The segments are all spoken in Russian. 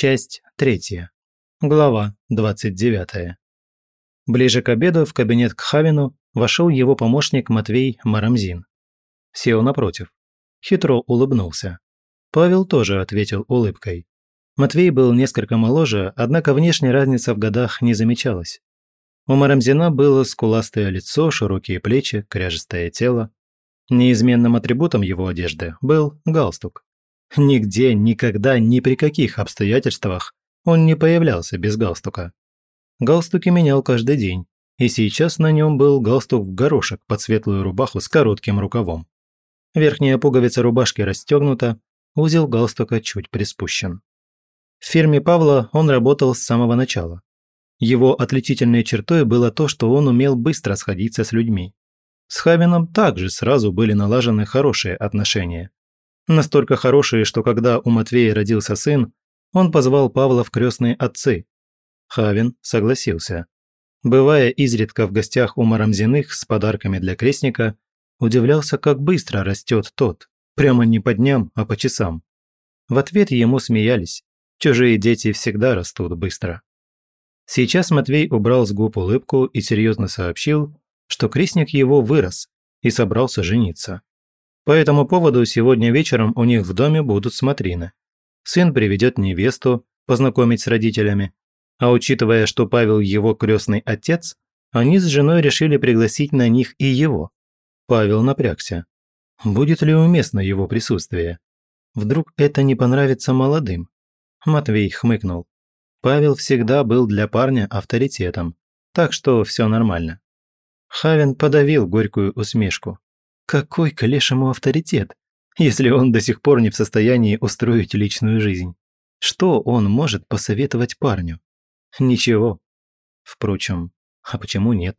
Часть третья. Глава двадцать девятая. Ближе к обеду в кабинет к Хавину вошел его помощник Матвей Марамзин. Сел напротив. Хитро улыбнулся. Павел тоже ответил улыбкой. Матвей был несколько моложе, однако внешняя разница в годах не замечалась. У Марамзина было скуластое лицо, широкие плечи, кряжестое тело. Неизменным атрибутом его одежды был галстук. Нигде, никогда, ни при каких обстоятельствах он не появлялся без галстука. Галстуки менял каждый день, и сейчас на нем был галстук в горошек под светлую рубаху с коротким рукавом. Верхняя пуговица рубашки расстегнута, узел галстука чуть приспущен. В фирме Павла он работал с самого начала. Его отличительной чертой было то, что он умел быстро сходиться с людьми. С Хавином также сразу были налажены хорошие отношения. Настолько хорошие, что когда у Матвея родился сын, он позвал Павла в крестные отцы. Хавин согласился. Бывая изредка в гостях у Марамзиных с подарками для крестника, удивлялся, как быстро растет тот, прямо не по дням, а по часам. В ответ ему смеялись. Чужие дети всегда растут быстро. Сейчас Матвей убрал с губ улыбку и серьезно сообщил, что крестник его вырос и собрался жениться. По этому поводу сегодня вечером у них в доме будут смотрины. Сын приведет невесту, познакомить с родителями. А учитывая, что Павел его крестный отец, они с женой решили пригласить на них и его. Павел напрягся. Будет ли уместно его присутствие? Вдруг это не понравится молодым? Матвей хмыкнул. Павел всегда был для парня авторитетом, так что все нормально. Хавин подавил горькую усмешку. Какой к лешему авторитет, если он до сих пор не в состоянии устроить личную жизнь? Что он может посоветовать парню? Ничего. Впрочем, а почему нет?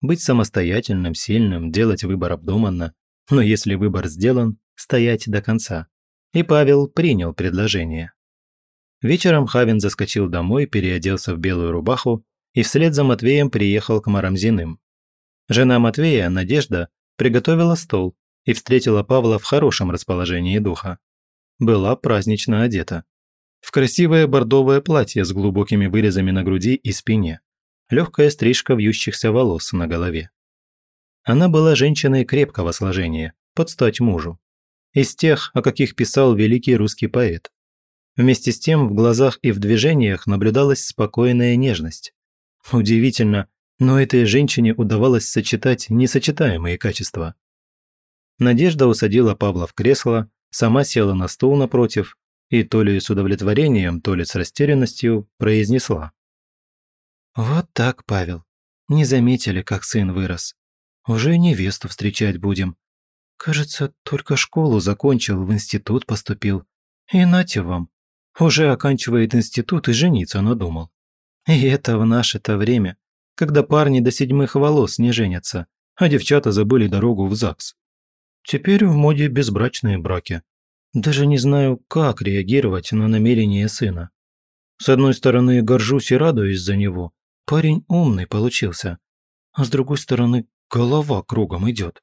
Быть самостоятельным, сильным, делать выбор обдуманно, но если выбор сделан, стоять до конца. И Павел принял предложение. Вечером Хавин заскочил домой, переоделся в белую рубаху и вслед за Матвеем приехал к Марамзиным. Жена Матвея, Надежда, приготовила стол и встретила Павла в хорошем расположении духа. Была празднично одета. В красивое бордовое платье с глубокими вырезами на груди и спине. Легкая стрижка вьющихся волос на голове. Она была женщиной крепкого сложения, под стать мужу. Из тех, о каких писал великий русский поэт. Вместе с тем в глазах и в движениях наблюдалась спокойная нежность. Удивительно, но этой женщине удавалось сочетать несочетаемые качества. Надежда усадила Павла в кресло, сама села на стул напротив и то ли с удовлетворением, то ли с растерянностью произнесла. «Вот так, Павел. Не заметили, как сын вырос. Уже невесту встречать будем. Кажется, только школу закончил, в институт поступил. И нате вам, уже оканчивает институт и жениться надумал. И это в наше-то время, когда парни до седьмых волос не женятся, а девчата забыли дорогу в ЗАГС. Теперь в моде безбрачные браки. Даже не знаю, как реагировать на намерение сына. С одной стороны, горжусь и радуюсь за него. Парень умный получился. А с другой стороны, голова кругом идет.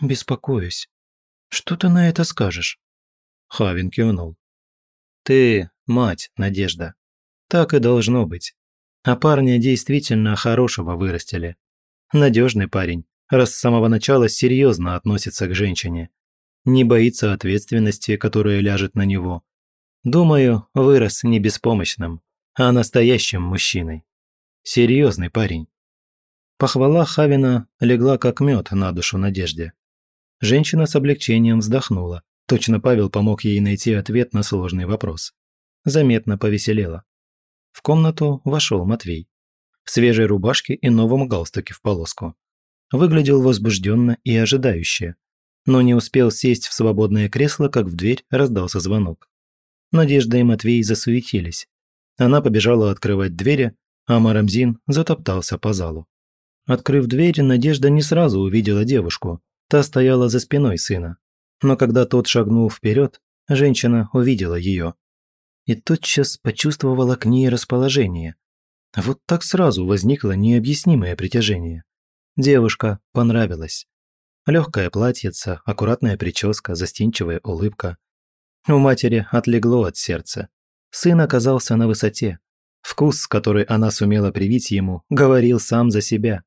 Беспокоюсь. Что ты на это скажешь? Хавин кивнул. Ты мать, Надежда. Так и должно быть. А парня действительно хорошего вырастили. Надежный парень, раз с самого начала серьезно относится к женщине. Не боится ответственности, которая ляжет на него. Думаю, вырос не беспомощным, а настоящим мужчиной. Серьезный парень. Похвала Хавина легла как мед на душу Надежде. Женщина с облегчением вздохнула. Точно Павел помог ей найти ответ на сложный вопрос. Заметно повеселела. В комнату вошел Матвей. В свежей рубашке и новом галстуке в полоску. Выглядел возбужденно и ожидающе. Но не успел сесть в свободное кресло, как в дверь раздался звонок. Надежда и Матвей засуетились. Она побежала открывать двери, а Марамзин затоптался по залу. Открыв дверь, Надежда не сразу увидела девушку. Та стояла за спиной сына но когда тот шагнул вперед, женщина увидела ее. И тотчас почувствовала к ней расположение. Вот так сразу возникло необъяснимое притяжение. Девушка понравилась. Легкое платьице, аккуратная прическа, застенчивая улыбка. У матери отлегло от сердца. Сын оказался на высоте. Вкус, который она сумела привить ему, говорил сам за себя.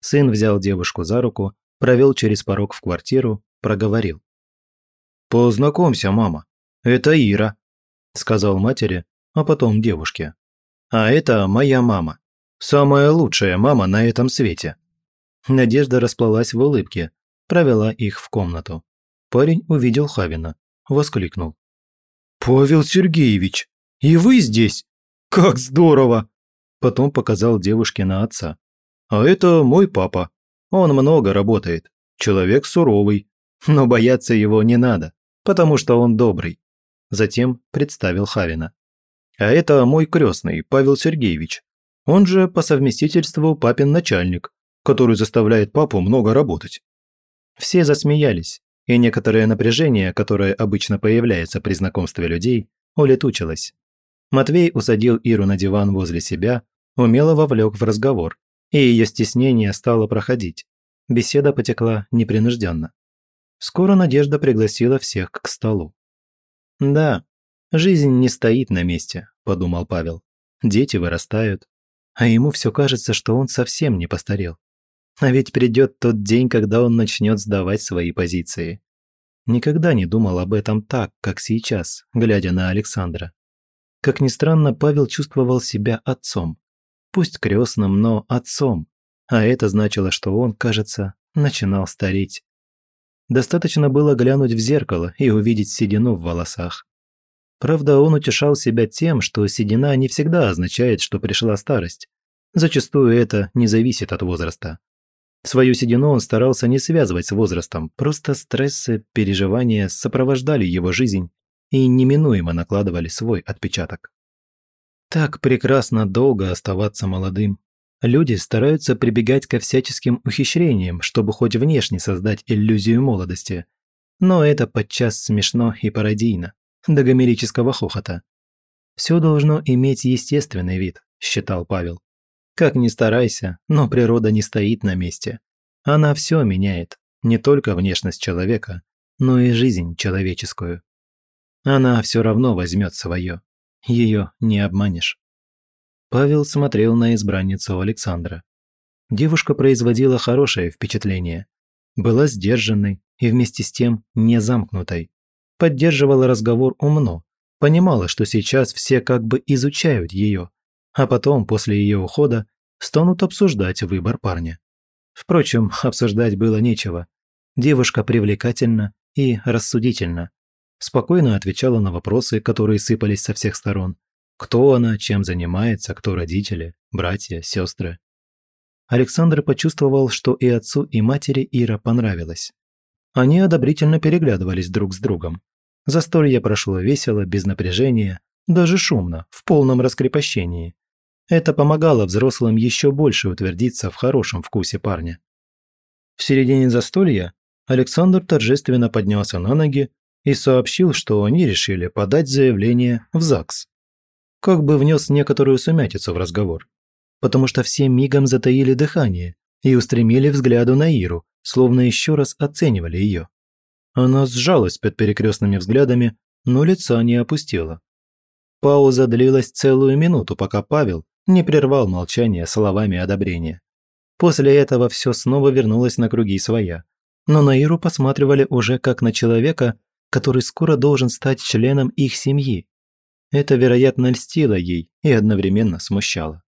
Сын взял девушку за руку, провел через порог в квартиру, проговорил. «Познакомься, мама. Это Ира», – сказал матери, а потом девушке. «А это моя мама. Самая лучшая мама на этом свете». Надежда расплылась в улыбке, провела их в комнату. Парень увидел Хавина, воскликнул. «Павел Сергеевич, и вы здесь? Как здорово!» Потом показал девушке на отца. «А это мой папа. Он много работает. Человек суровый. Но бояться его не надо, потому что он добрый». Затем представил Хавина. «А это мой крестный, Павел Сергеевич. Он же по совместительству папин начальник, который заставляет папу много работать». Все засмеялись, и некоторое напряжение, которое обычно появляется при знакомстве людей, улетучилось. Матвей усадил Иру на диван возле себя, умело вовлек в разговор, и ее стеснение стало проходить. Беседа потекла непринужденно. Скоро Надежда пригласила всех к столу. «Да, жизнь не стоит на месте», – подумал Павел. «Дети вырастают, а ему все кажется, что он совсем не постарел. А ведь придет тот день, когда он начнет сдавать свои позиции. Никогда не думал об этом так, как сейчас, глядя на Александра. Как ни странно, Павел чувствовал себя отцом. Пусть крестным, но отцом. А это значило, что он, кажется, начинал стареть. Достаточно было глянуть в зеркало и увидеть седину в волосах. Правда, он утешал себя тем, что седина не всегда означает, что пришла старость. Зачастую это не зависит от возраста. Свою седину он старался не связывать с возрастом, просто стрессы, переживания сопровождали его жизнь и неминуемо накладывали свой отпечаток. Так прекрасно долго оставаться молодым. Люди стараются прибегать ко всяческим ухищрениям, чтобы хоть внешне создать иллюзию молодости. Но это подчас смешно и пародийно, до гомерического хохота. «Все должно иметь естественный вид», – считал Павел. Как ни старайся, но природа не стоит на месте. Она все меняет, не только внешность человека, но и жизнь человеческую. Она все равно возьмет свое. Ее не обманешь. Павел смотрел на избранницу Александра. Девушка производила хорошее впечатление. Была сдержанной и вместе с тем не замкнутой. Поддерживала разговор умно, понимала, что сейчас все как бы изучают ее, а потом, после ее ухода, станут обсуждать выбор парня. Впрочем, обсуждать было нечего. Девушка привлекательна и рассудительна. Спокойно отвечала на вопросы, которые сыпались со всех сторон. Кто она, чем занимается, кто родители, братья, сестры. Александр почувствовал, что и отцу, и матери Ира понравилась. Они одобрительно переглядывались друг с другом. Застолье прошло весело, без напряжения, даже шумно, в полном раскрепощении. Это помогало взрослым еще больше утвердиться в хорошем вкусе парня. В середине застолья Александр торжественно поднялся на ноги и сообщил, что они решили подать заявление в ЗАГС. Как бы внес некоторую сумятицу в разговор, потому что все мигом затаили дыхание и устремили взгляду на Иру, словно еще раз оценивали ее. Она сжалась под перекрестными взглядами, но лица не опустила. Пауза длилась целую минуту, пока Павел не прервал молчание словами одобрения. После этого все снова вернулось на круги своя. Но на Иру посматривали уже как на человека, который скоро должен стать членом их семьи. Это, вероятно, льстило ей и одновременно смущало.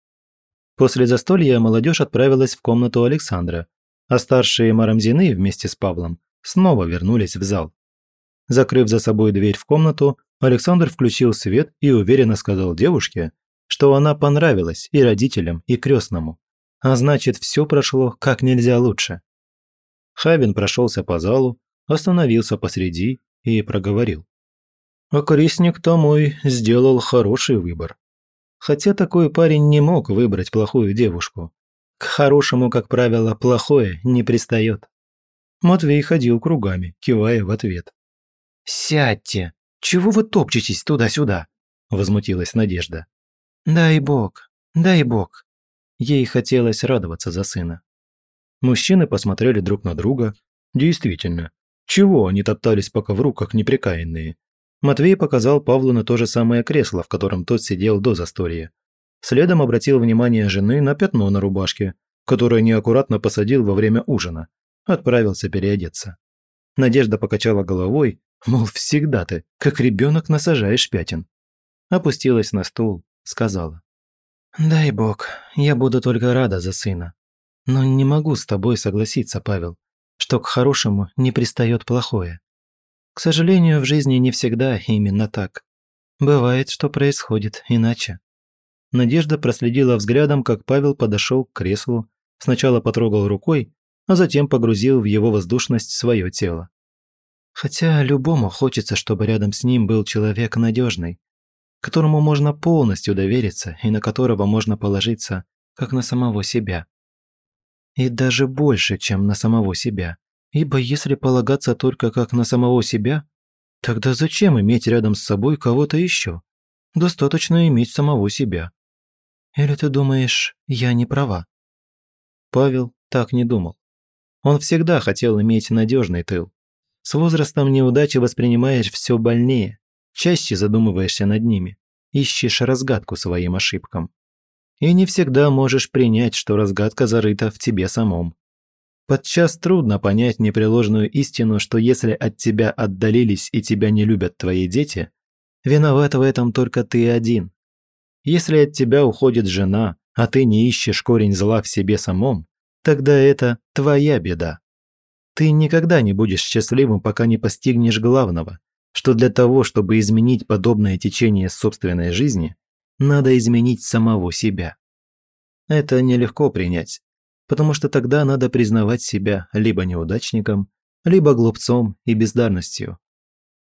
После застолья молодежь отправилась в комнату Александра, а старшие Марамзины вместе с Павлом снова вернулись в зал. Закрыв за собой дверь в комнату, Александр включил свет и уверенно сказал девушке, что она понравилась и родителям, и крестному. А значит, все прошло как нельзя лучше. Хавин прошелся по залу, остановился посреди и проговорил. А крестник-то мой сделал хороший выбор. Хотя такой парень не мог выбрать плохую девушку. К хорошему, как правило, плохое не пристает. Матвей ходил кругами, кивая в ответ. «Сядьте! Чего вы топчетесь туда-сюда?» – возмутилась Надежда. Дай бог, дай бог. Ей хотелось радоваться за сына. Мужчины посмотрели друг на друга. Действительно, чего они топтались по ковру, как неприкаянные? Матвей показал Павлу на то же самое кресло, в котором тот сидел до застолья. Следом обратил внимание жены на пятно на рубашке, которое неаккуратно посадил во время ужина. Отправился переодеться. Надежда покачала головой, мол, всегда ты, как ребенок, насажаешь пятен. Опустилась на стул, сказала. «Дай бог, я буду только рада за сына. Но не могу с тобой согласиться, Павел, что к хорошему не пристает плохое. К сожалению, в жизни не всегда именно так. Бывает, что происходит иначе». Надежда проследила взглядом, как Павел подошел к креслу, сначала потрогал рукой, а затем погрузил в его воздушность свое тело. Хотя любому хочется, чтобы рядом с ним был человек надежный, которому можно полностью довериться и на которого можно положиться, как на самого себя. И даже больше, чем на самого себя. Ибо если полагаться только как на самого себя, тогда зачем иметь рядом с собой кого-то еще? Достаточно иметь самого себя. Или ты думаешь, я не права? Павел так не думал. Он всегда хотел иметь надежный тыл. С возрастом неудачи воспринимаешь все больнее, чаще задумываешься над ними, ищешь разгадку своим ошибкам. И не всегда можешь принять, что разгадка зарыта в тебе самом. Подчас трудно понять непреложную истину, что если от тебя отдалились и тебя не любят твои дети, виноват в этом только ты один. Если от тебя уходит жена, а ты не ищешь корень зла в себе самом, тогда это твоя беда. Ты никогда не будешь счастливым, пока не постигнешь главного, что для того, чтобы изменить подобное течение собственной жизни, надо изменить самого себя. Это нелегко принять, потому что тогда надо признавать себя либо неудачником, либо глупцом и бездарностью.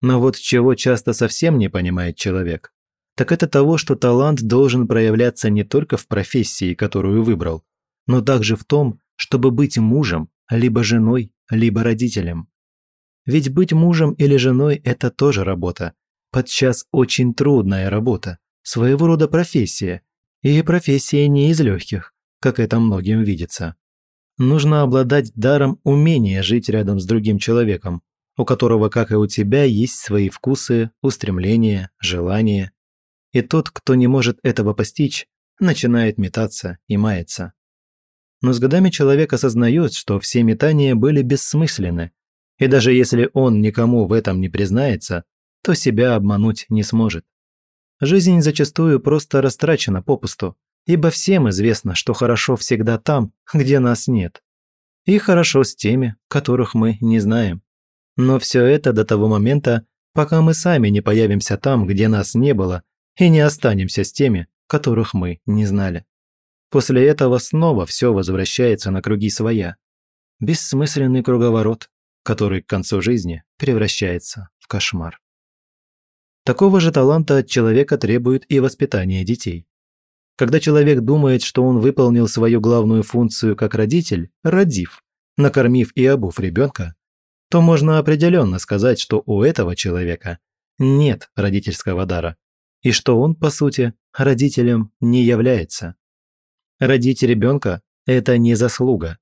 Но вот чего часто совсем не понимает человек, так это того, что талант должен проявляться не только в профессии, которую выбрал, но также в том, чтобы быть мужем, либо женой, либо родителем. Ведь быть мужем или женой – это тоже работа. Подчас очень трудная работа, своего рода профессия. И профессия не из легких, как это многим видится. Нужно обладать даром умения жить рядом с другим человеком, у которого, как и у тебя, есть свои вкусы, устремления, желания. И тот, кто не может этого постичь, начинает метаться и маяться. Но с годами человек осознает, что все метания были бессмысленны, и даже если он никому в этом не признается, то себя обмануть не сможет. Жизнь зачастую просто растрачена попусту, ибо всем известно, что хорошо всегда там, где нас нет. И хорошо с теми, которых мы не знаем. Но все это до того момента, пока мы сами не появимся там, где нас не было, и не останемся с теми, которых мы не знали. После этого снова все возвращается на круги своя. Бессмысленный круговорот, который к концу жизни превращается в кошмар. Такого же таланта от человека требует и воспитание детей. Когда человек думает, что он выполнил свою главную функцию как родитель, родив, накормив и обув ребенка, то можно определенно сказать, что у этого человека нет родительского дара, и что он, по сути, родителем не является. Родить ребенка – это не заслуга.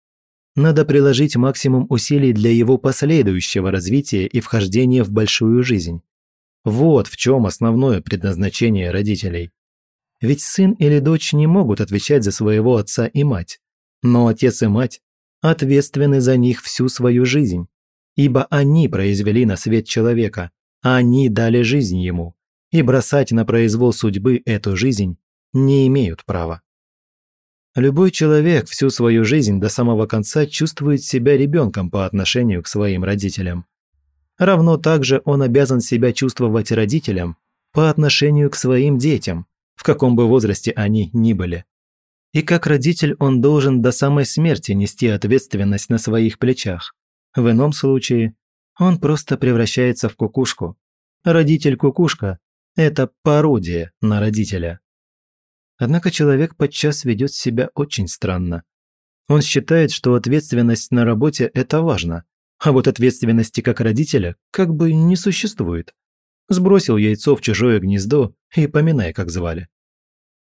Надо приложить максимум усилий для его последующего развития и вхождения в большую жизнь. Вот в чем основное предназначение родителей. Ведь сын или дочь не могут отвечать за своего отца и мать. Но отец и мать ответственны за них всю свою жизнь. Ибо они произвели на свет человека, а они дали жизнь ему. И бросать на произвол судьбы эту жизнь не имеют права. Любой человек всю свою жизнь до самого конца чувствует себя ребенком по отношению к своим родителям. Равно также он обязан себя чувствовать родителем по отношению к своим детям, в каком бы возрасте они ни были. И как родитель он должен до самой смерти нести ответственность на своих плечах. В ином случае он просто превращается в кукушку. Родитель-кукушка – это пародия на родителя. Однако человек подчас ведет себя очень странно. Он считает, что ответственность на работе – это важно, а вот ответственности как родителя как бы не существует. Сбросил яйцо в чужое гнездо и поминай, как звали.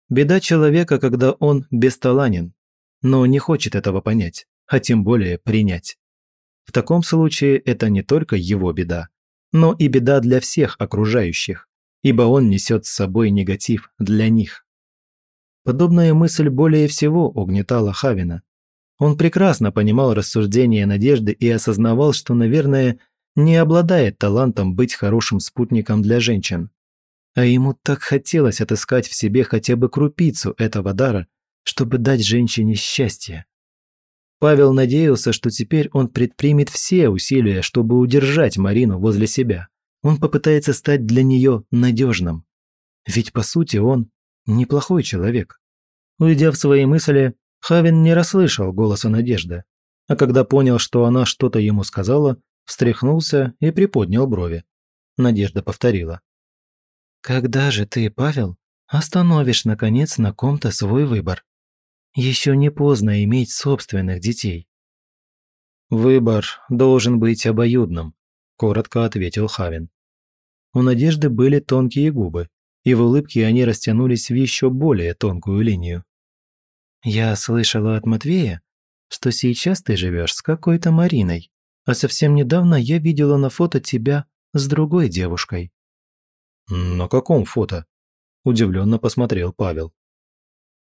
Беда человека, когда он бесталанен, но не хочет этого понять, а тем более принять. В таком случае это не только его беда, но и беда для всех окружающих, ибо он несет с собой негатив для них. Подобная мысль более всего угнетала Хавина. Он прекрасно понимал рассуждения Надежды и осознавал, что, наверное, не обладает талантом быть хорошим спутником для женщин. А ему так хотелось отыскать в себе хотя бы крупицу этого дара, чтобы дать женщине счастье. Павел надеялся, что теперь он предпримет все усилия, чтобы удержать Марину возле себя. Он попытается стать для нее надежным. Ведь, по сути, он неплохой человек. Уйдя в свои мысли, Хавин не расслышал голоса Надежды, а когда понял, что она что-то ему сказала, встряхнулся и приподнял брови. Надежда повторила. «Когда же ты, Павел, остановишь, наконец, на ком-то свой выбор? Еще не поздно иметь собственных детей». «Выбор должен быть обоюдным», – коротко ответил Хавин. У Надежды были тонкие губы, и в улыбке они растянулись в еще более тонкую линию. «Я слышала от Матвея, что сейчас ты живешь с какой-то Мариной а совсем недавно я видела на фото тебя с другой девушкой». «На каком фото?» – удивленно посмотрел Павел.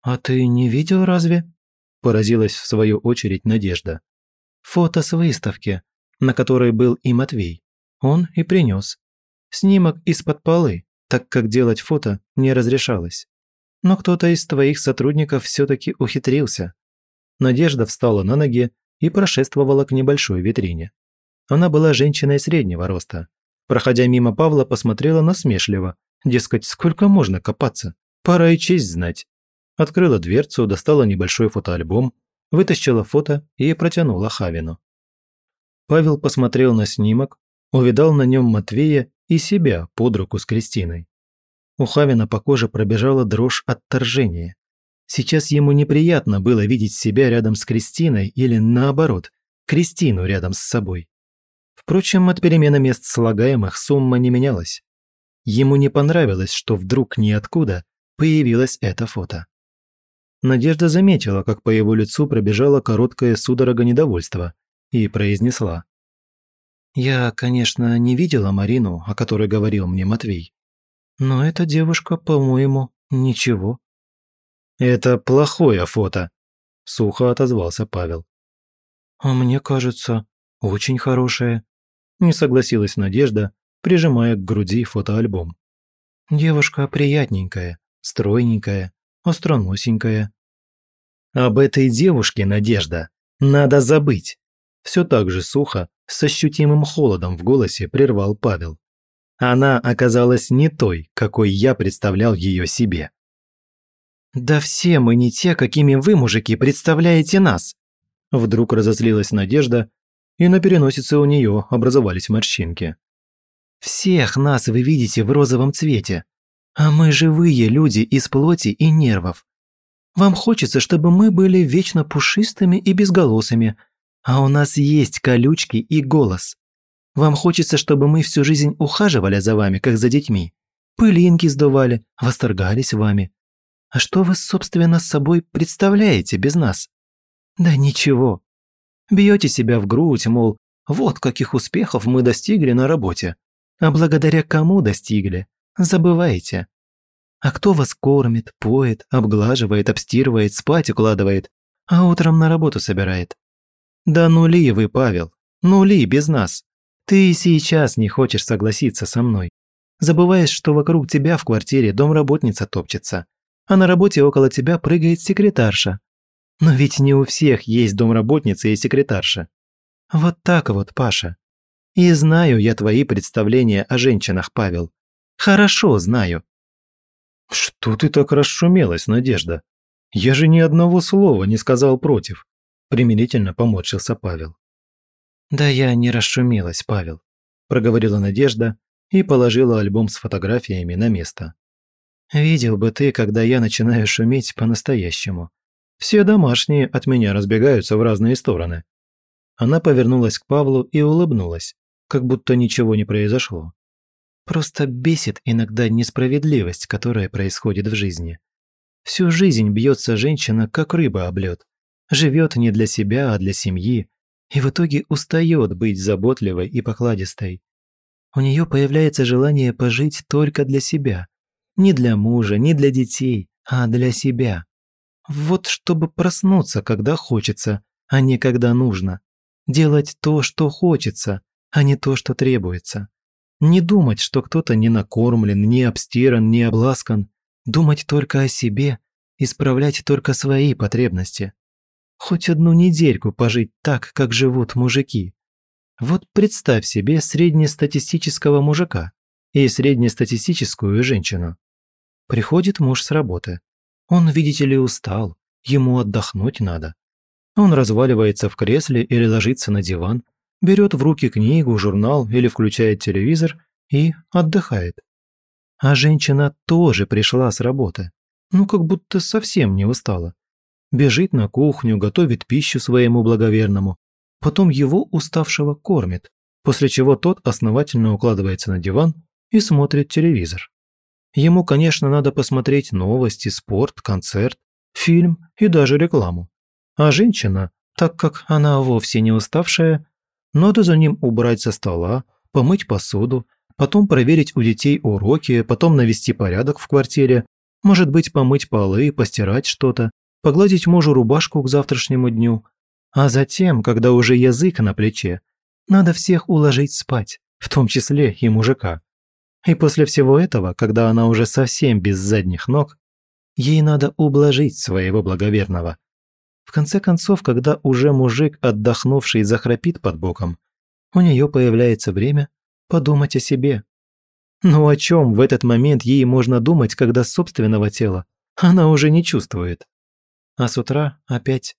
«А ты не видел разве?» – поразилась в свою очередь Надежда. «Фото с выставки, на которой был и Матвей. Он и принес. Снимок из-под полы, так как делать фото не разрешалось. Но кто-то из твоих сотрудников все-таки ухитрился». Надежда встала на ноги и прошествовала к небольшой витрине. Она была женщиной среднего роста. Проходя мимо Павла, посмотрела насмешливо. Дескать, сколько можно копаться? Пора и честь знать. Открыла дверцу, достала небольшой фотоальбом, вытащила фото и протянула Хавину. Павел посмотрел на снимок, увидал на нем Матвея и себя под руку с Кристиной. У Хавина по коже пробежала дрожь отторжения. Сейчас ему неприятно было видеть себя рядом с Кристиной или, наоборот, Кристину рядом с собой. Впрочем, от перемены мест слагаемых сумма не менялась. Ему не понравилось, что вдруг ниоткуда появилось это фото. Надежда заметила, как по его лицу пробежала короткая судорога недовольства, и произнесла. «Я, конечно, не видела Марину, о которой говорил мне Матвей. Но эта девушка, по-моему, ничего. «Это плохое фото», – сухо отозвался Павел. «А мне кажется, очень хорошее», – не согласилась Надежда, прижимая к груди фотоальбом. «Девушка приятненькая, стройненькая, остроносенькая». «Об этой девушке, Надежда, надо забыть», – все так же сухо, с ощутимым холодом в голосе прервал Павел. Она оказалась не той, какой я представлял ее себе. «Да все мы не те, какими вы, мужики, представляете нас!» Вдруг разозлилась Надежда, и на переносице у нее образовались морщинки. «Всех нас вы видите в розовом цвете, а мы живые люди из плоти и нервов. Вам хочется, чтобы мы были вечно пушистыми и безголосыми, а у нас есть колючки и голос. Вам хочется, чтобы мы всю жизнь ухаживали за вами, как за детьми, пылинки сдували, восторгались вами, а что вы, собственно, с собой представляете без нас? Да ничего. Бьете себя в грудь, мол, вот каких успехов мы достигли на работе. А благодаря кому достигли? Забываете. А кто вас кормит, поет, обглаживает, обстирывает, спать укладывает, а утром на работу собирает? Да нули вы, Павел, нули без нас. Ты и сейчас не хочешь согласиться со мной. Забываешь, что вокруг тебя в квартире домработница топчется, а на работе около тебя прыгает секретарша. Но ведь не у всех есть домработница и секретарша. Вот так вот, Паша. И знаю я твои представления о женщинах, Павел. Хорошо знаю. Что ты так расшумелась, Надежда? Я же ни одного слова не сказал против. Примирительно поморщился Павел. Да я не расшумелась, Павел, проговорила Надежда и положила альбом с фотографиями на место. Видел бы ты, когда я начинаю шуметь по-настоящему. Все домашние от меня разбегаются в разные стороны». Она повернулась к Павлу и улыбнулась, как будто ничего не произошло. Просто бесит иногда несправедливость, которая происходит в жизни. Всю жизнь бьется женщина, как рыба об лед. Живет не для себя, а для семьи, и в итоге устает быть заботливой и покладистой. У нее появляется желание пожить только для себя. Не для мужа, не для детей, а для себя. Вот чтобы проснуться, когда хочется, а не когда нужно. Делать то, что хочется, а не то, что требуется. Не думать, что кто-то не накормлен, не обстиран, не обласкан. Думать только о себе, исправлять только свои потребности. Хоть одну недельку пожить так, как живут мужики. Вот представь себе среднестатистического мужика и среднестатистическую женщину. Приходит муж с работы. Он, видите ли, устал, ему отдохнуть надо. Он разваливается в кресле или ложится на диван, берет в руки книгу, журнал или включает телевизор и отдыхает. А женщина тоже пришла с работы. Ну, как будто совсем не устала. Бежит на кухню, готовит пищу своему благоверному, потом его уставшего кормит, после чего тот основательно укладывается на диван и смотрит телевизор. Ему, конечно, надо посмотреть новости, спорт, концерт, фильм и даже рекламу. А женщина, так как она вовсе не уставшая, надо за ним убрать со стола, помыть посуду, потом проверить у детей уроки, потом навести порядок в квартире, может быть, помыть полы, постирать что-то, погладить мужу рубашку к завтрашнему дню. А затем, когда уже язык на плече, надо всех уложить спать, в том числе и мужика. И после всего этого, когда она уже совсем без задних ног, ей надо ублажить своего благоверного, в конце концов, когда уже мужик, отдохнувший, захрапит под боком, у нее появляется время подумать о себе. Ну о чем в этот момент ей можно думать, когда собственного тела она уже не чувствует? А с утра опять,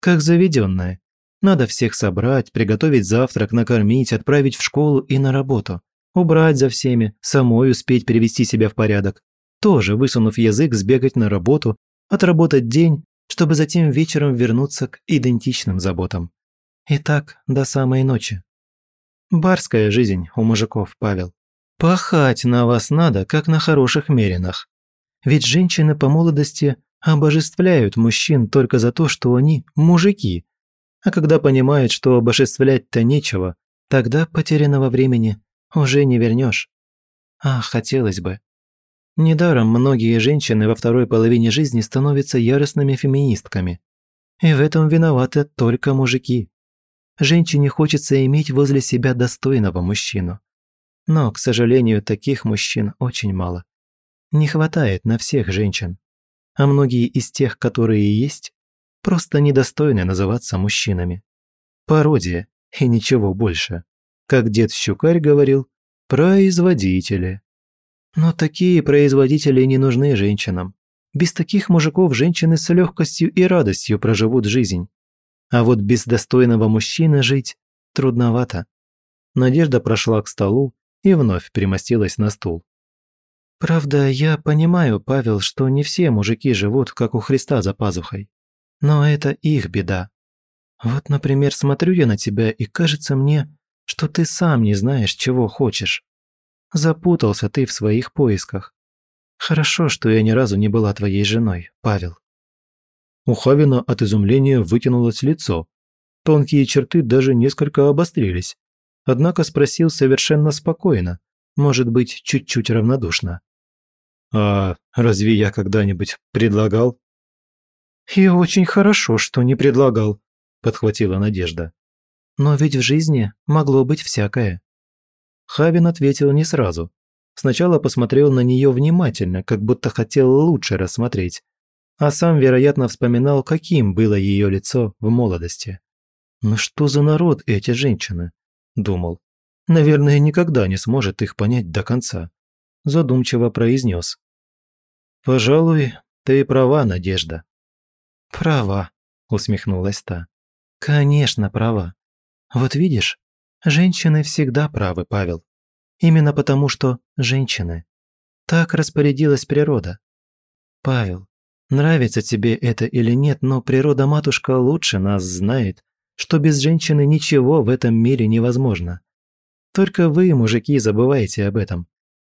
как заведенная. Надо всех собрать, приготовить завтрак, накормить, отправить в школу и на работу. Убрать за всеми, самой успеть привести себя в порядок. Тоже, высунув язык, сбегать на работу, отработать день чтобы затем вечером вернуться к идентичным заботам. И так до самой ночи. Барская жизнь у мужиков, Павел. Пахать на вас надо, как на хороших меринах. Ведь женщины по молодости обожествляют мужчин только за то, что они мужики. А когда понимают, что обожествлять-то нечего, тогда потерянного времени уже не вернешь. А хотелось бы. Недаром многие женщины во второй половине жизни становятся яростными феминистками. И в этом виноваты только мужики. Женщине хочется иметь возле себя достойного мужчину. Но, к сожалению, таких мужчин очень мало. Не хватает на всех женщин. А многие из тех, которые есть, просто недостойны называться мужчинами. Пародия и ничего больше. Как дед Щукарь говорил, производители. Но такие производители не нужны женщинам. Без таких мужиков женщины с легкостью и радостью проживут жизнь. А вот без достойного мужчины жить трудновато. Надежда прошла к столу и вновь примостилась на стул. Правда, я понимаю, Павел, что не все мужики живут, как у Христа за пазухой. Но это их беда. Вот, например, смотрю я на тебя, и кажется мне, что ты сам не знаешь, чего хочешь. Запутался ты в своих поисках. Хорошо, что я ни разу не была твоей женой, Павел». У Хавина от изумления вытянулось лицо. Тонкие черты даже несколько обострились. Однако спросил совершенно спокойно, может быть, чуть-чуть равнодушно. «А разве я когда-нибудь предлагал?» «И очень хорошо, что не предлагал», – подхватила Надежда. «Но ведь в жизни могло быть всякое. Хавин ответил не сразу. Сначала посмотрел на нее внимательно, как будто хотел лучше рассмотреть, а сам, вероятно, вспоминал, каким было ее лицо в молодости. «Ну что за народ эти женщины?» – думал. «Наверное, никогда не сможет их понять до конца». Задумчиво произнес. «Пожалуй, ты права, Надежда». «Права», – усмехнулась та. «Конечно, права. Вот видишь, Женщины всегда правы, Павел. Именно потому, что женщины. Так распорядилась природа. Павел, нравится тебе это или нет, но природа-матушка лучше нас знает, что без женщины ничего в этом мире невозможно. Только вы, мужики, забываете об этом.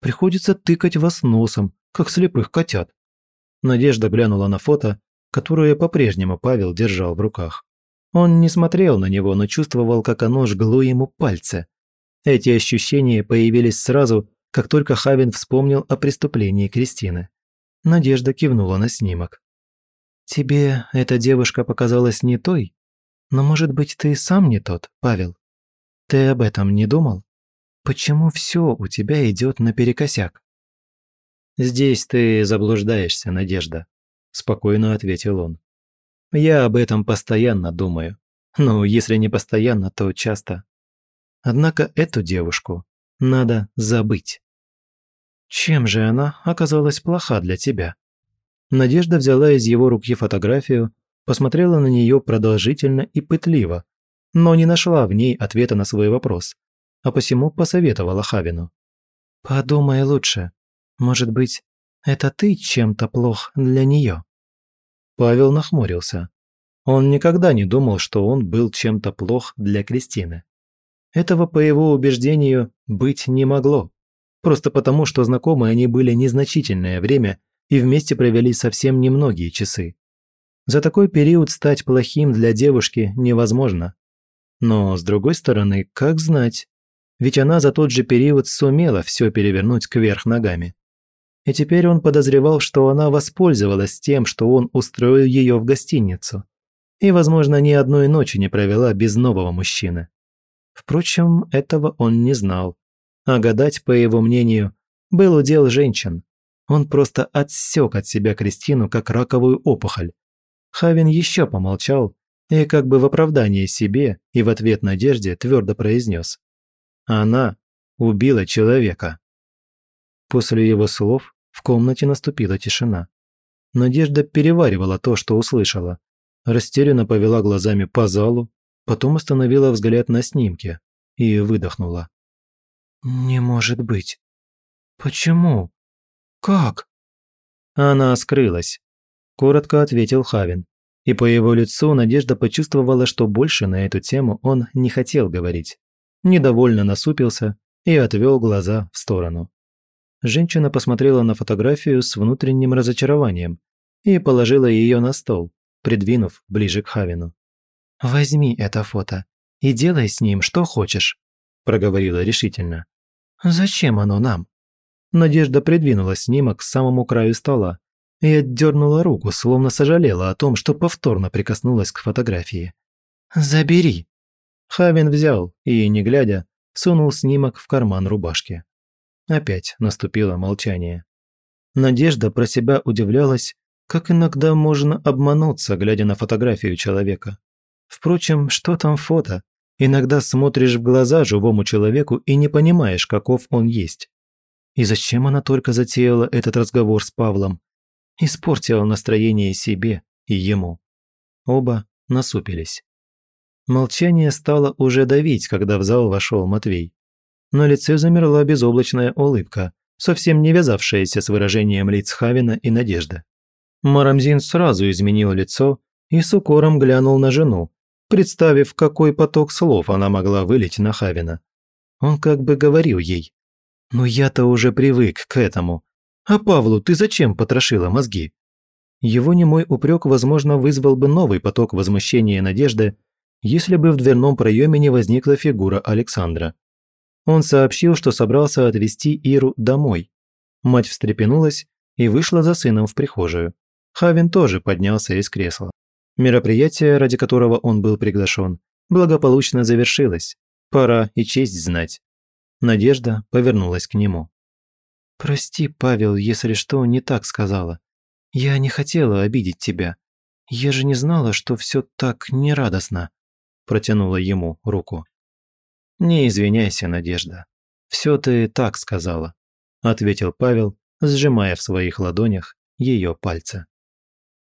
Приходится тыкать вас носом, как слепых котят. Надежда глянула на фото, которое по-прежнему Павел держал в руках. Он не смотрел на него, но чувствовал, как оно жгло ему пальцы. Эти ощущения появились сразу, как только Хавин вспомнил о преступлении Кристины. Надежда кивнула на снимок. «Тебе эта девушка показалась не той? Но, может быть, ты сам не тот, Павел? Ты об этом не думал? Почему все у тебя идет наперекосяк?» «Здесь ты заблуждаешься, Надежда», – спокойно ответил он. «Я об этом постоянно думаю. Ну, если не постоянно, то часто. Однако эту девушку надо забыть». «Чем же она оказалась плоха для тебя?» Надежда взяла из его руки фотографию, посмотрела на нее продолжительно и пытливо, но не нашла в ней ответа на свой вопрос, а посему посоветовала Хавину. «Подумай лучше. Может быть, это ты чем-то плох для нее?» Павел нахмурился. Он никогда не думал, что он был чем-то плох для Кристины. Этого, по его убеждению, быть не могло. Просто потому, что знакомы они были незначительное время и вместе провели совсем немногие часы. За такой период стать плохим для девушки невозможно. Но, с другой стороны, как знать? Ведь она за тот же период сумела все перевернуть кверх ногами и теперь он подозревал, что она воспользовалась тем, что он устроил ее в гостиницу, и, возможно, ни одной ночи не провела без нового мужчины. Впрочем, этого он не знал, а гадать, по его мнению, был удел женщин. Он просто отсек от себя Кристину, как раковую опухоль. Хавин еще помолчал и как бы в оправдании себе и в ответ Надежде твердо произнес. Она убила человека. После его слов в комнате наступила тишина. Надежда переваривала то, что услышала. Растерянно повела глазами по залу, потом остановила взгляд на снимке и выдохнула. «Не может быть. Почему? Как?» Она скрылась, коротко ответил Хавин. И по его лицу Надежда почувствовала, что больше на эту тему он не хотел говорить. Недовольно насупился и отвел глаза в сторону. Женщина посмотрела на фотографию с внутренним разочарованием и положила ее на стол, придвинув ближе к Хавину. «Возьми это фото и делай с ним что хочешь», – проговорила решительно. «Зачем оно нам?» Надежда придвинула снимок к самому краю стола и отдернула руку, словно сожалела о том, что повторно прикоснулась к фотографии. «Забери!» Хавин взял и, не глядя, сунул снимок в карман рубашки. Опять наступило молчание. Надежда про себя удивлялась, как иногда можно обмануться, глядя на фотографию человека. Впрочем, что там фото? Иногда смотришь в глаза живому человеку и не понимаешь, каков он есть. И зачем она только затеяла этот разговор с Павлом? Испортила настроение себе и ему. Оба насупились. Молчание стало уже давить, когда в зал вошел Матвей. На лице замерла безоблачная улыбка, совсем не вязавшаяся с выражением лиц Хавина и Надежды. Марамзин сразу изменил лицо и с укором глянул на жену, представив, какой поток слов она могла вылить на Хавина. Он как бы говорил ей, «Ну я-то уже привык к этому. А Павлу ты зачем потрошила мозги?» Его немой упрек, возможно, вызвал бы новый поток возмущения надежды, если бы в дверном проеме не возникла фигура Александра. Он сообщил, что собрался отвезти Иру домой. Мать встрепенулась и вышла за сыном в прихожую. Хавин тоже поднялся из кресла. Мероприятие, ради которого он был приглашен, благополучно завершилось. Пора и честь знать. Надежда повернулась к нему. «Прости, Павел, если что не так сказала. Я не хотела обидеть тебя. Я же не знала, что все так нерадостно», протянула ему руку. «Не извиняйся, Надежда. Все ты так сказала», – ответил Павел, сжимая в своих ладонях ее пальцы.